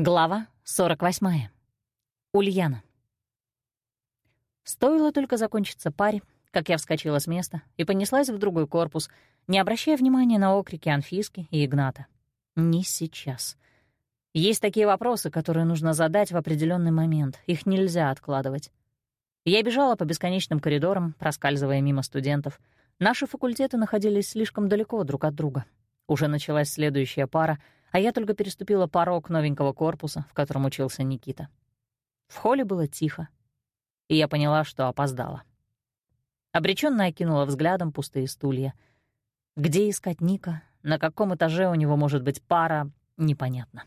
Глава 48. Ульяна. Стоило только закончиться паре, как я вскочила с места и понеслась в другой корпус, не обращая внимания на окрики Анфиски и Игната. Не сейчас. Есть такие вопросы, которые нужно задать в определенный момент. Их нельзя откладывать. Я бежала по бесконечным коридорам, проскальзывая мимо студентов. Наши факультеты находились слишком далеко друг от друга. Уже началась следующая пара — а я только переступила порог новенького корпуса, в котором учился Никита. В холле было тихо, и я поняла, что опоздала. Обречённо окинула взглядом пустые стулья. Где искать Ника, на каком этаже у него может быть пара, непонятно.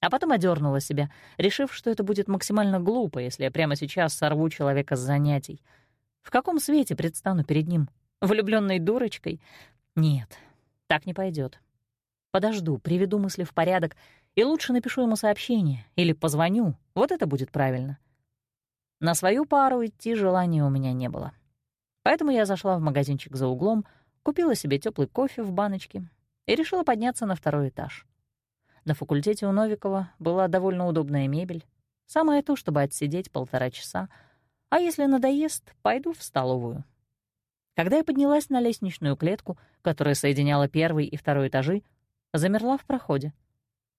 А потом одернула себя, решив, что это будет максимально глупо, если я прямо сейчас сорву человека с занятий. В каком свете предстану перед ним? Влюбленной дурочкой? Нет, так не пойдет. Подожду, приведу мысли в порядок и лучше напишу ему сообщение или позвоню. Вот это будет правильно. На свою пару идти желания у меня не было. Поэтому я зашла в магазинчик за углом, купила себе теплый кофе в баночке и решила подняться на второй этаж. На факультете у Новикова была довольно удобная мебель, самое то, чтобы отсидеть полтора часа, а если надоест, пойду в столовую. Когда я поднялась на лестничную клетку, которая соединяла первый и второй этажи, замерла в проходе.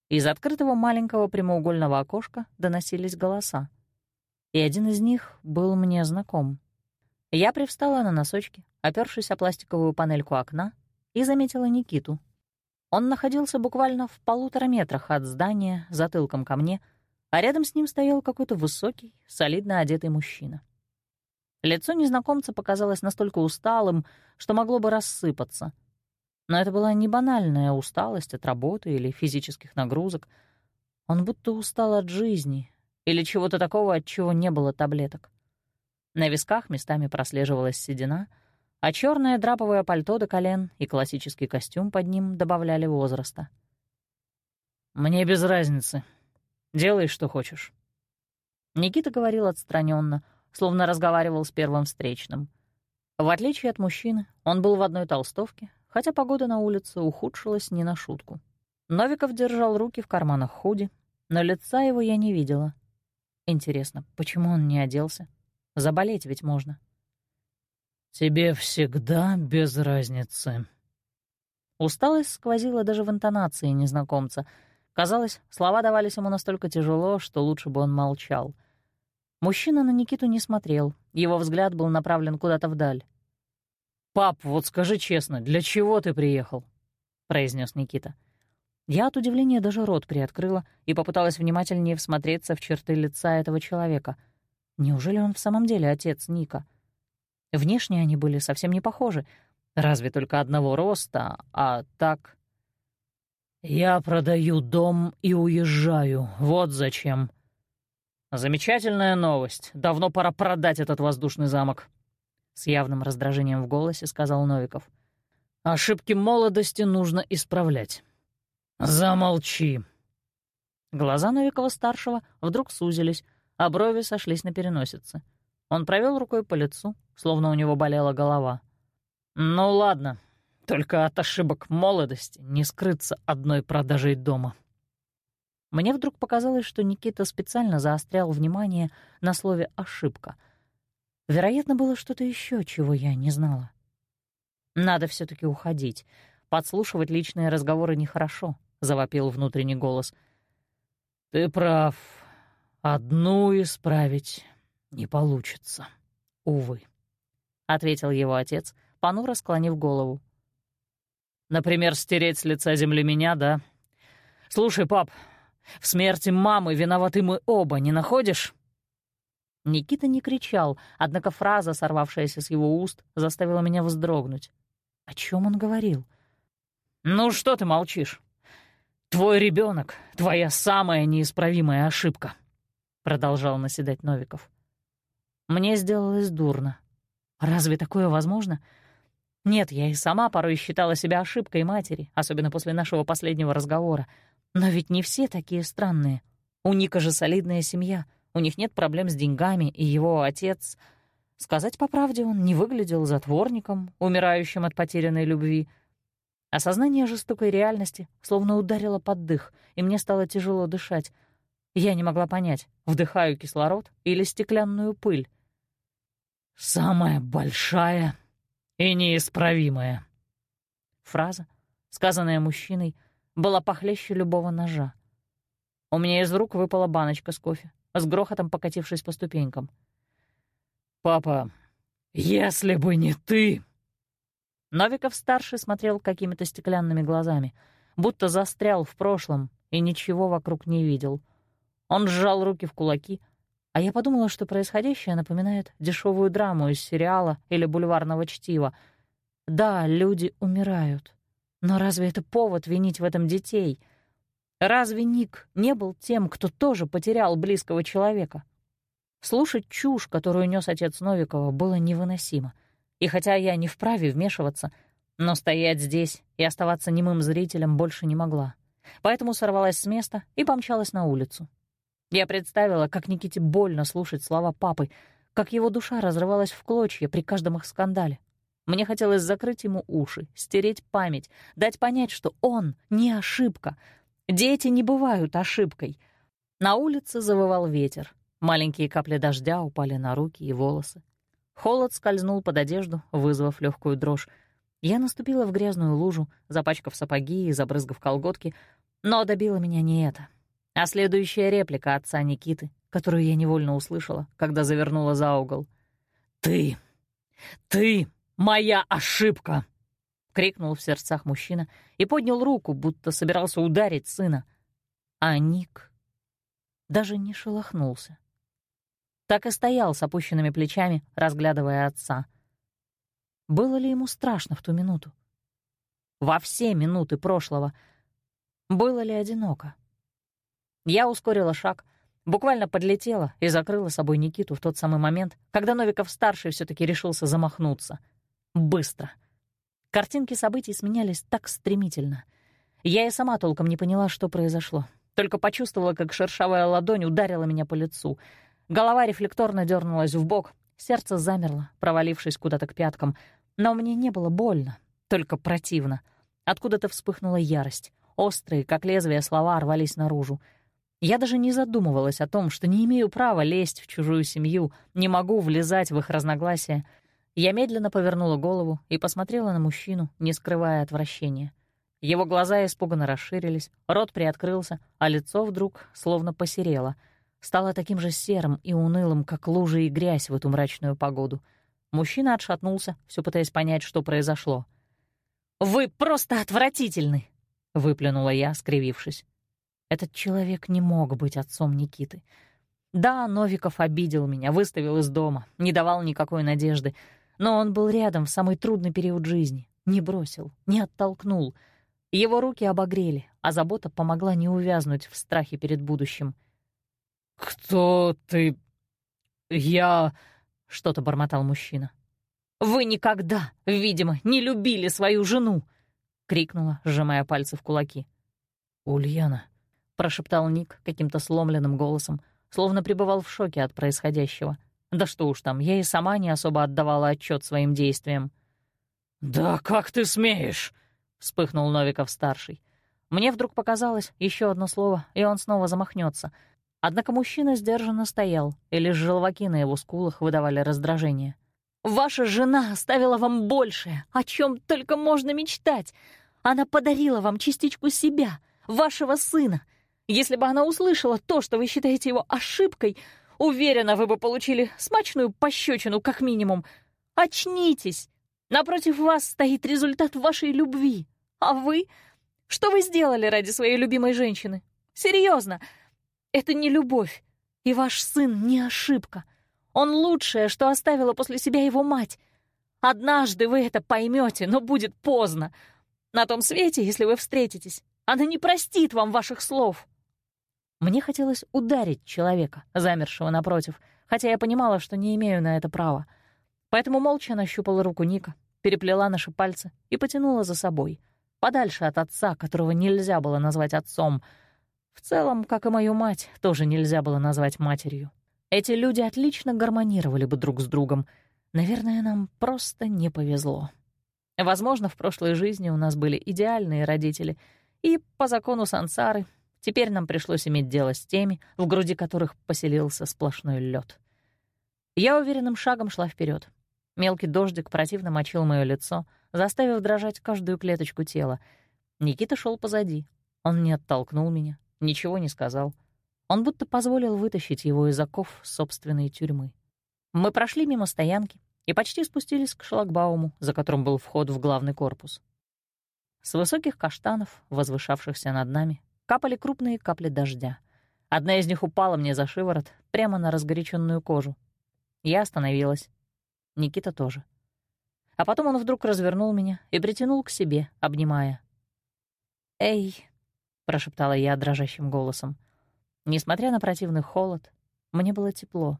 Из открытого маленького прямоугольного окошка доносились голоса. И один из них был мне знаком. Я привстала на носочки, опёршись о пластиковую панельку окна, и заметила Никиту. Он находился буквально в полутора метрах от здания, затылком ко мне, а рядом с ним стоял какой-то высокий, солидно одетый мужчина. Лицо незнакомца показалось настолько усталым, что могло бы рассыпаться. Но это была не банальная усталость от работы или физических нагрузок. Он будто устал от жизни или чего-то такого, от чего не было таблеток. На висках местами прослеживалась седина, а черное драповое пальто до колен и классический костюм под ним добавляли возраста. «Мне без разницы. Делай, что хочешь». Никита говорил отстраненно, словно разговаривал с первым встречным. В отличие от мужчины, он был в одной толстовке, хотя погода на улице ухудшилась не на шутку. Новиков держал руки в карманах худи, но лица его я не видела. Интересно, почему он не оделся? Заболеть ведь можно. «Тебе всегда без разницы». Усталость сквозила даже в интонации незнакомца. Казалось, слова давались ему настолько тяжело, что лучше бы он молчал. Мужчина на Никиту не смотрел, его взгляд был направлен куда-то вдаль. «Пап, вот скажи честно, для чего ты приехал?» — произнес Никита. Я от удивления даже рот приоткрыла и попыталась внимательнее всмотреться в черты лица этого человека. Неужели он в самом деле отец Ника? Внешне они были совсем не похожи, разве только одного роста, а так... «Я продаю дом и уезжаю, вот зачем». «Замечательная новость. Давно пора продать этот воздушный замок», — с явным раздражением в голосе сказал Новиков. «Ошибки молодости нужно исправлять». «Замолчи!» Глаза Новикова-старшего вдруг сузились, а брови сошлись на переносице. Он провел рукой по лицу, словно у него болела голова. «Ну ладно, только от ошибок молодости не скрыться одной продажей дома». Мне вдруг показалось, что Никита специально заострял внимание на слове «ошибка», — Вероятно, было что-то еще, чего я не знала. Надо все таки уходить. Подслушивать личные разговоры нехорошо, — завопил внутренний голос. «Ты прав. Одну исправить не получится. Увы», — ответил его отец, понуро склонив голову. «Например, стереть с лица земли меня, да? Слушай, пап, в смерти мамы виноваты мы оба, не находишь?» Никита не кричал, однако фраза, сорвавшаяся с его уст, заставила меня вздрогнуть. О чем он говорил? «Ну что ты молчишь? Твой ребенок, твоя самая неисправимая ошибка», — продолжал наседать Новиков. Мне сделалось дурно. Разве такое возможно? Нет, я и сама порой считала себя ошибкой матери, особенно после нашего последнего разговора. Но ведь не все такие странные. У Ника же солидная семья — у них нет проблем с деньгами, и его отец... Сказать по правде, он не выглядел затворником, умирающим от потерянной любви. Осознание жестокой реальности словно ударило под дых, и мне стало тяжело дышать. Я не могла понять, вдыхаю кислород или стеклянную пыль. «Самая большая и неисправимая». Фраза, сказанная мужчиной, была похлеще любого ножа. У меня из рук выпала баночка с кофе, с грохотом покатившись по ступенькам. «Папа, если бы не ты...» Новиков-старший смотрел какими-то стеклянными глазами, будто застрял в прошлом и ничего вокруг не видел. Он сжал руки в кулаки, а я подумала, что происходящее напоминает дешевую драму из сериала или бульварного чтива. Да, люди умирают. Но разве это повод винить в этом детей — Разве Ник не был тем, кто тоже потерял близкого человека? Слушать чушь, которую нес отец Новикова, было невыносимо. И хотя я не вправе вмешиваться, но стоять здесь и оставаться немым зрителем больше не могла. Поэтому сорвалась с места и помчалась на улицу. Я представила, как Никите больно слушать слова папы, как его душа разрывалась в клочья при каждом их скандале. Мне хотелось закрыть ему уши, стереть память, дать понять, что он не ошибка — Дети не бывают ошибкой. На улице завывал ветер. Маленькие капли дождя упали на руки и волосы. Холод скользнул под одежду, вызвав легкую дрожь. Я наступила в грязную лужу, запачкав сапоги и забрызгав колготки, но добила меня не это, а следующая реплика отца Никиты, которую я невольно услышала, когда завернула за угол. «Ты! Ты моя ошибка!» — крикнул в сердцах мужчина и поднял руку, будто собирался ударить сына. А Ник даже не шелохнулся. Так и стоял с опущенными плечами, разглядывая отца. Было ли ему страшно в ту минуту? Во все минуты прошлого. Было ли одиноко? Я ускорила шаг, буквально подлетела и закрыла собой Никиту в тот самый момент, когда Новиков-старший все таки решился замахнуться. Быстро — Картинки событий сменялись так стремительно. Я и сама толком не поняла, что произошло. Только почувствовала, как шершавая ладонь ударила меня по лицу. Голова рефлекторно дернулась в бок, сердце замерло, провалившись куда-то к пяткам. Но мне не было больно, только противно. Откуда-то вспыхнула ярость. Острые, как лезвие, слова рвались наружу. Я даже не задумывалась о том, что не имею права лезть в чужую семью, не могу влезать в их разногласия — я медленно повернула голову и посмотрела на мужчину, не скрывая отвращения. Его глаза испуганно расширились, рот приоткрылся, а лицо вдруг словно посерело. Стало таким же серым и унылым, как лужи и грязь в эту мрачную погоду. Мужчина отшатнулся, все пытаясь понять, что произошло. «Вы просто отвратительны!» — выплюнула я, скривившись. Этот человек не мог быть отцом Никиты. Да, Новиков обидел меня, выставил из дома, не давал никакой надежды — но он был рядом в самый трудный период жизни, не бросил, не оттолкнул. Его руки обогрели, а забота помогла не увязнуть в страхе перед будущим. «Кто ты? Я...» — что-то бормотал мужчина. «Вы никогда, видимо, не любили свою жену!» — крикнула, сжимая пальцы в кулаки. «Ульяна», — прошептал Ник каким-то сломленным голосом, словно пребывал в шоке от происходящего — да что уж там, я и сама не особо отдавала отчет своим действиям. «Да как ты смеешь?» — вспыхнул Новиков-старший. Мне вдруг показалось еще одно слово, и он снова замахнется. Однако мужчина сдержанно стоял, и лишь желваки на его скулах выдавали раздражение. «Ваша жена оставила вам большее, о чем только можно мечтать. Она подарила вам частичку себя, вашего сына. Если бы она услышала то, что вы считаете его ошибкой, Уверена, вы бы получили смачную пощечину, как минимум. Очнитесь! Напротив вас стоит результат вашей любви. А вы? Что вы сделали ради своей любимой женщины? Серьезно, это не любовь. И ваш сын не ошибка. Он лучшее, что оставила после себя его мать. Однажды вы это поймете, но будет поздно. На том свете, если вы встретитесь, она не простит вам ваших слов. Мне хотелось ударить человека, замершего напротив, хотя я понимала, что не имею на это права. Поэтому молча нащупала руку Ника, переплела наши пальцы и потянула за собой, подальше от отца, которого нельзя было назвать отцом. В целом, как и мою мать, тоже нельзя было назвать матерью. Эти люди отлично гармонировали бы друг с другом. Наверное, нам просто не повезло. Возможно, в прошлой жизни у нас были идеальные родители, и по закону сансары теперь нам пришлось иметь дело с теми, в груди которых поселился сплошной лед. Я уверенным шагом шла вперед. Мелкий дождик противно мочил мое лицо, заставив дрожать каждую клеточку тела. Никита шел позади. Он не оттолкнул меня, ничего не сказал. Он будто позволил вытащить его из оков собственной тюрьмы. Мы прошли мимо стоянки и почти спустились к шлагбауму, за которым был вход в главный корпус. С высоких каштанов, возвышавшихся над нами, капали крупные капли дождя. Одна из них упала мне за шиворот, прямо на разгоряченную кожу. Я остановилась. Никита тоже. А потом он вдруг развернул меня и притянул к себе, обнимая. «Эй!» — прошептала я дрожащим голосом. Несмотря на противный холод, мне было тепло.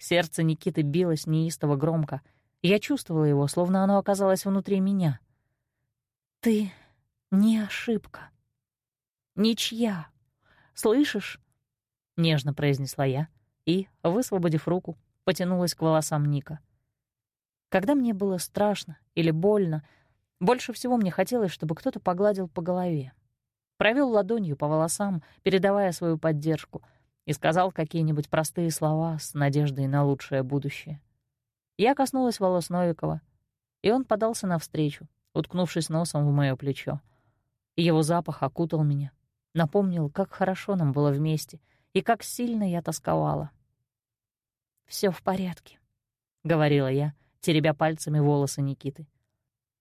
Сердце Никиты билось неистово громко. Я чувствовала его, словно оно оказалось внутри меня. «Ты не ошибка. Ничья. Слышишь?» — нежно произнесла я и, высвободив руку, потянулась к волосам Ника. Когда мне было страшно или больно, больше всего мне хотелось, чтобы кто-то погладил по голове, провел ладонью по волосам, передавая свою поддержку — и сказал какие-нибудь простые слова с надеждой на лучшее будущее. Я коснулась волос Новикова, и он подался навстречу, уткнувшись носом в моё плечо. Его запах окутал меня, напомнил, как хорошо нам было вместе и как сильно я тосковала. Все в порядке», — говорила я, теребя пальцами волосы Никиты.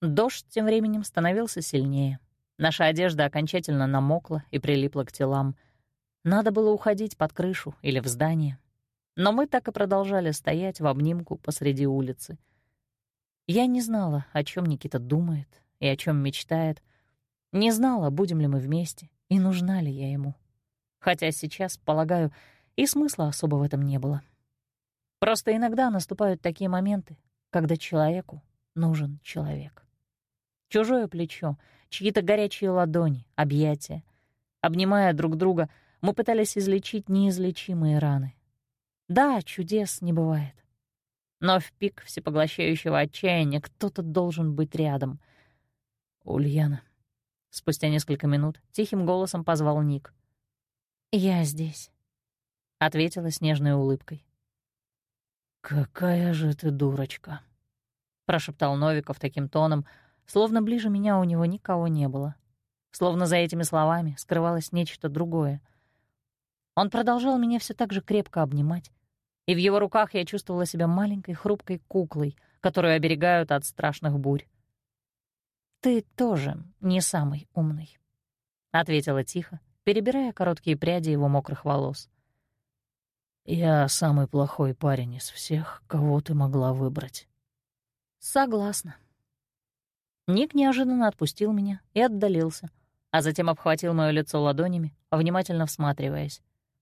Дождь тем временем становился сильнее. Наша одежда окончательно намокла и прилипла к телам — надо было уходить под крышу или в здание. Но мы так и продолжали стоять в обнимку посреди улицы. Я не знала, о чем Никита думает и о чем мечтает. Не знала, будем ли мы вместе и нужна ли я ему. Хотя сейчас, полагаю, и смысла особо в этом не было. Просто иногда наступают такие моменты, когда человеку нужен человек. Чужое плечо, чьи-то горячие ладони, объятия. Обнимая друг друга — мы пытались излечить неизлечимые раны. Да, чудес не бывает. Но в пик всепоглощающего отчаяния кто-то должен быть рядом. «Ульяна». Спустя несколько минут тихим голосом позвал Ник. «Я здесь», — ответила с нежной улыбкой. «Какая же ты дурочка», — прошептал Новиков таким тоном, словно ближе меня у него никого не было. Словно за этими словами скрывалось нечто другое — он продолжал меня все так же крепко обнимать, и в его руках я чувствовала себя маленькой хрупкой куклой, которую оберегают от страшных бурь. «Ты тоже не самый умный», — ответила тихо, перебирая короткие пряди его мокрых волос. «Я самый плохой парень из всех, кого ты могла выбрать». «Согласна». Ник неожиданно отпустил меня и отдалился, а затем обхватил моё лицо ладонями, внимательно всматриваясь.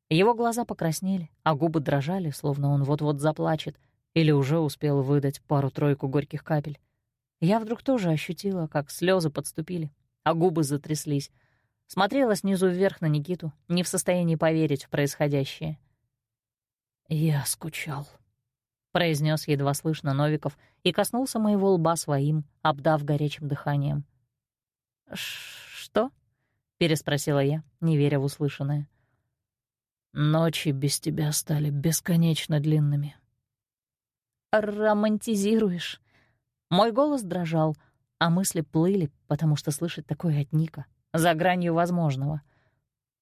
Его глаза покраснели, а губы дрожали, словно он вот-вот заплачет или уже успел выдать пару-тройку горьких капель. Я вдруг тоже ощутила, как слезы подступили, а губы затряслись. Смотрела снизу вверх на Никиту, не в состоянии поверить в происходящее. «Я скучал», — произнес едва слышно Новиков и коснулся моего лба своим, обдав горячим дыханием. «Что?» — переспросила я, не веря в услышанное. Ночи без тебя стали бесконечно длинными. Романтизируешь. Мой голос дрожал, а мысли плыли, потому что слышать такое от Ника за гранью возможного.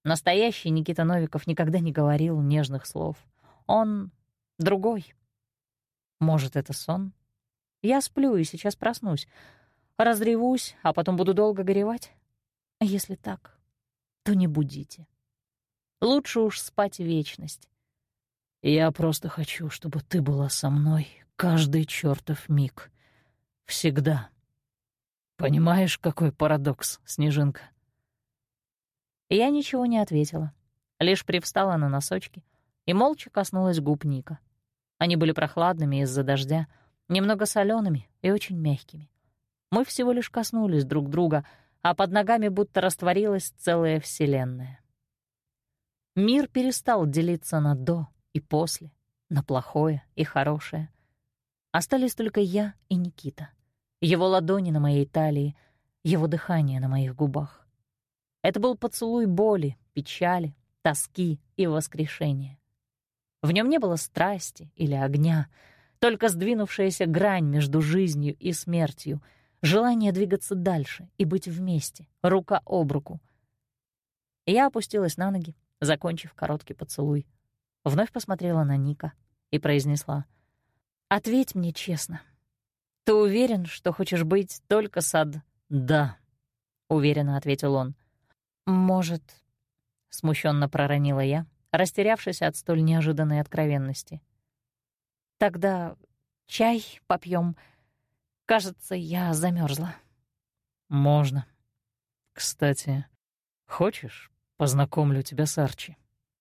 Настоящий Никита Новиков никогда не говорил нежных слов. Он другой. Может, это сон? Я сплю и сейчас проснусь. Разревусь, а потом буду долго горевать? Если так, то не будите. Лучше уж спать вечность. Я просто хочу, чтобы ты была со мной каждый чертов миг. Всегда. Понимаешь, какой парадокс, Снежинка? Я ничего не ответила, лишь привстала на носочки и молча коснулась губ Ника. Они были прохладными из-за дождя, немного солеными и очень мягкими. Мы всего лишь коснулись друг друга, а под ногами будто растворилась целая вселенная. Мир перестал делиться на «до» и «после», на плохое и хорошее. Остались только я и Никита. его ладони на моей талии, его дыхание на моих губах. Это был поцелуй боли, печали, тоски и воскрешения. В нем не было страсти или огня, только сдвинувшаяся грань между жизнью и смертью, желание двигаться дальше и быть вместе, рука об руку. Я опустилась на ноги, закончив короткий поцелуй. Вновь посмотрела на Ника и произнесла. «Ответь мне честно. Ты уверен, что хочешь быть только сад?» «Да», — уверенно ответил он. «Может...» — смущенно проронила я, растерявшись от столь неожиданной откровенности. «Тогда чай попьем. Кажется, я замерзла. «Можно. Кстати, хочешь, познакомлю тебя с Арчи?»